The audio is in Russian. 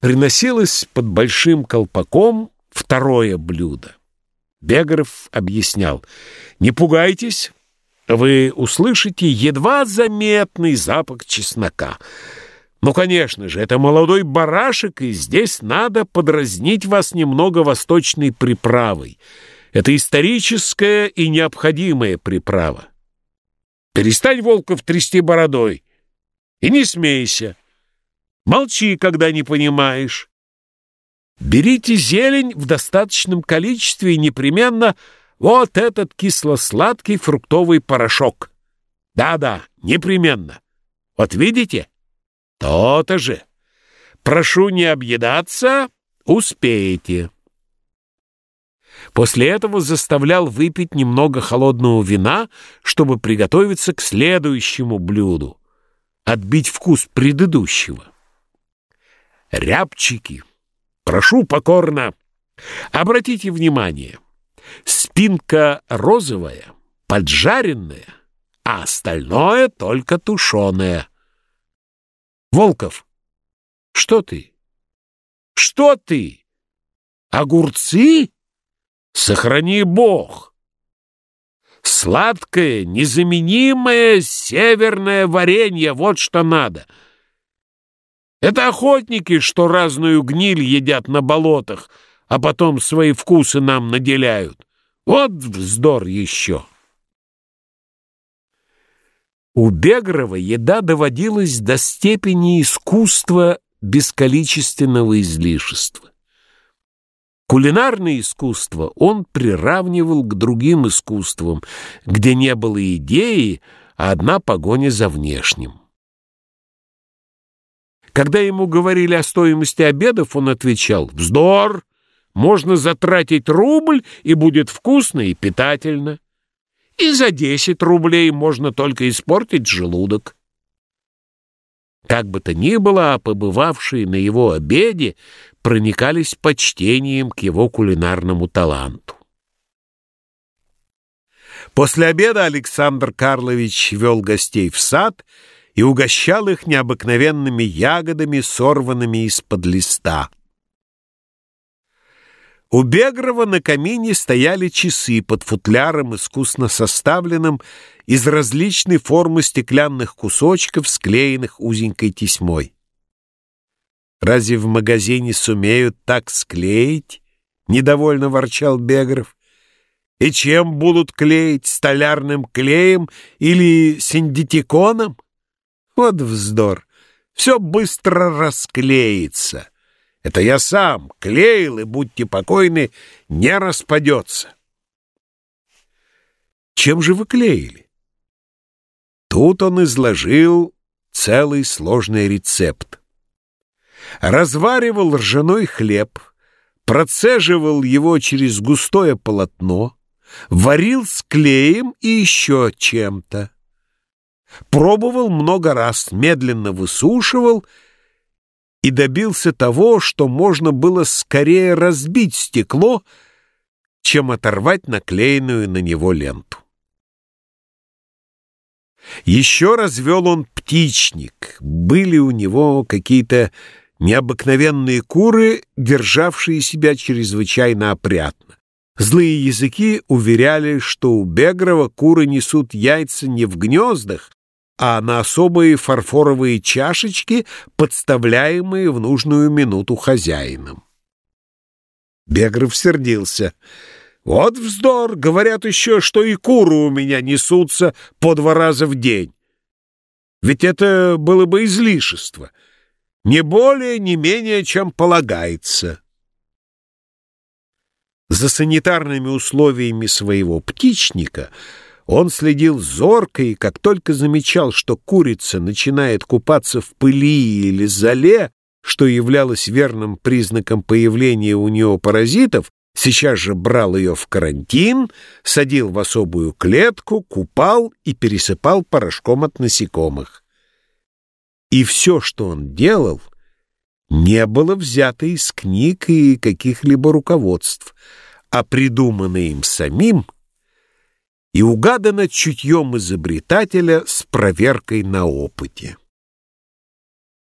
Приносилось под большим колпаком второе блюдо. Бегаров объяснял, «Не пугайтесь, вы услышите едва заметный запах чеснока. Ну, конечно же, это молодой барашек, и здесь надо подразнить вас немного восточной приправой. Это историческая и необходимая приправа. Перестань, Волков, трясти бородой и не смейся. Молчи, когда не понимаешь. Берите зелень в достаточном количестве и непременно вот этот кисло-сладкий фруктовый порошок. Да-да, непременно. Вот видите? То-то же. Прошу не объедаться, успеете. После этого заставлял выпить немного холодного вина, чтобы приготовиться к следующему блюду, отбить вкус предыдущего. Рябчики, прошу покорно, обратите внимание, спинка розовая, поджаренная, а остальное только тушеное. Волков, что ты? Что ты? Огурцы? Сохрани Бог! Сладкое, незаменимое северное варенье, вот что надо. Это охотники, что разную гниль едят на болотах, а потом свои вкусы нам наделяют. Вот вздор еще. У Бегрова еда доводилась до степени искусства бесколичественного излишества. Кулинарное искусство он приравнивал к другим искусствам, где не было идеи, а одна погоня за внешним. Когда ему говорили о стоимости обедов, он отвечал «Вздор! Можно затратить рубль, и будет вкусно и питательно. И за десять рублей можно только испортить желудок». Как бы то ни было, а побывавшие на его обеде проникались почтением к его кулинарному таланту. После обеда Александр Карлович вел гостей в сад и угощал их необыкновенными ягодами, сорванными из-под листа. У Бегрова на камине стояли часы под футляром, искусно составленным из различной формы стеклянных кусочков, склеенных узенькой тесьмой. Разве в магазине сумеют так склеить? Недовольно ворчал Бегров. И чем будут клеить? Столярным клеем или синдитиконом? Вот вздор. Все быстро расклеится. Это я сам клеил, и, будьте покойны, не распадется. Чем же вы клеили? Тут он изложил целый сложный рецепт. Разваривал ржаной хлеб, процеживал его через густое полотно, варил с клеем и еще чем-то. Пробовал много раз, медленно высушивал и добился того, что можно было скорее разбить стекло, чем оторвать наклеенную на него ленту. Еще развел он птичник. Были у него какие-то необыкновенные куры, державшие себя чрезвычайно опрятно. Злые языки уверяли, что у Бегрова куры несут яйца не в гнездах, а на особые фарфоровые чашечки, подставляемые в нужную минуту хозяином. Бегров сердился. «Вот вздор! Говорят еще, что и куры у меня несутся по два раза в день. Ведь это было бы излишество. Не более, не менее, чем полагается». За санитарными условиями своего птичника — он следил зорко и, как только замечал, что курица начинает купаться в пыли или зале, что являлось верным признаком появления у нее паразитов, сейчас же брал ее в карантин, садил в особую клетку, купал и пересыпал порошком от насекомых. И все, что он делал, не было взято из книг и каких-либо руководств, а придумано им самим и угадано чутьем изобретателя с проверкой на опыте.